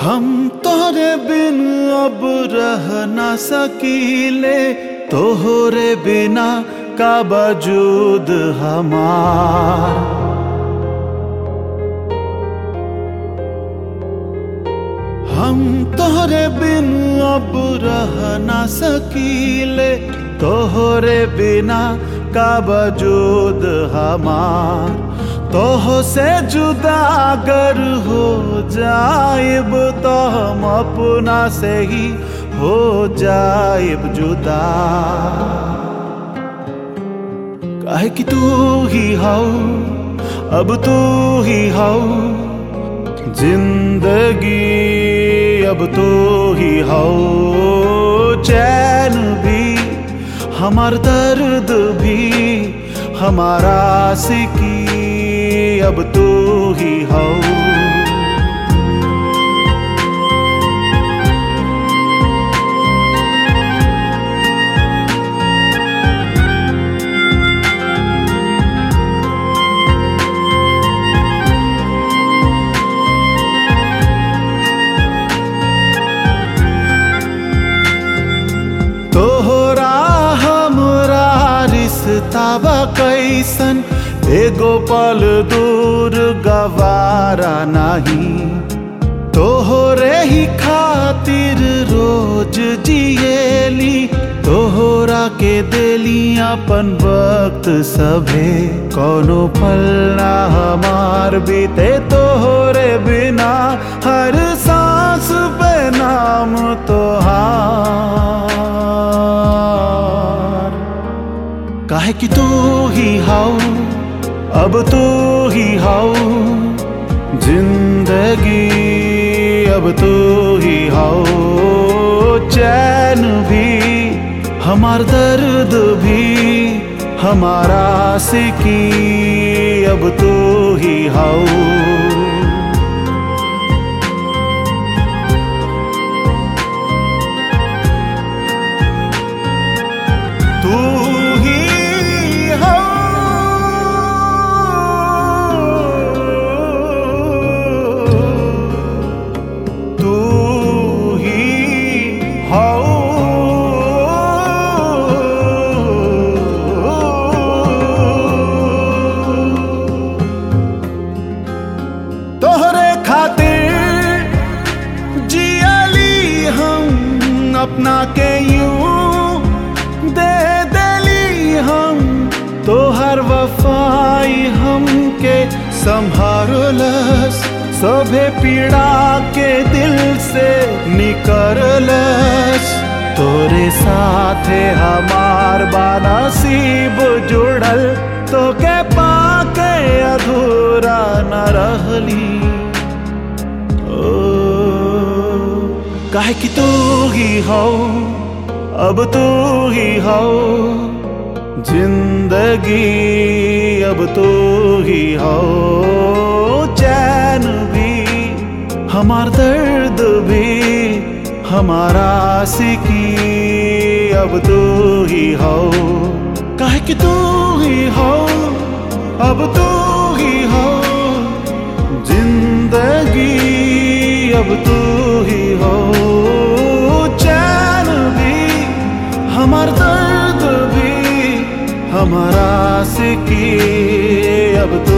हम तोरे बिन अब रह ना सकीले, तोहरे बिना का वजूद हमार। हम तोहरे बिन अब रह ना सकीले, तोहरे बिना का वजूद हमार। तोह से जुदा अगर हो जाइब तो हम अपना से ही हो जाइब जुदा। काहे कि तू ही हाउ अब तू ही हाउ ज़िंदगी अब तू ही हाउ चैन भी, हमार दर्द भी, हमारा सिकी अब तू ही हाउ तोहरा हमरा रिश्ता बा कैसन एगो पल दूर गवारा नहीं। तोहरे ही खातिर रोज जिएली तोहरा के देली अपन वक्त सभे। कोनो पल ना हमार बीते तोहरे बिना। हर सांस पे नाम तोहार। काहे कि तू ही हाउ अब तो ही हाउ, ज़िंदगी अब तो ही हाउ। चैन भी, हमार दर्द भी, हमारा सिकी अब तो ही हाउ। के यूँ दे देली हम तोहर वफाई हमके संभारलस। सभे पीड़ा के दिल से निकरलस। तोरे साथे हमार बानसीब जुड़ल तो के पाके अधूरा न रहली। काहे कि तू ही हो, अब तू ही हो। ज़िंदगी, अब तू ही हो। चैन भी, हमार दर्द भी, हमारा सिकी अब तू ही हो। काहे कि तू ही हो, अब तू ही हो। ज़िंदगी, अब तू दर्द की अब तू